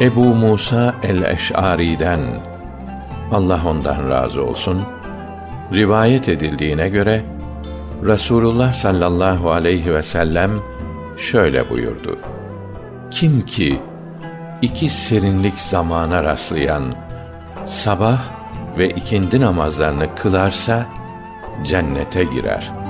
Ebu Musa el-Eş'ari'den Allah ondan razı olsun rivayet edildiğine göre Rasulullah sallallahu aleyhi ve sellem şöyle buyurdu. Kim ki iki serinlik zamana rastlayan sabah ve ikindi namazlarını kılarsa cennete girer.''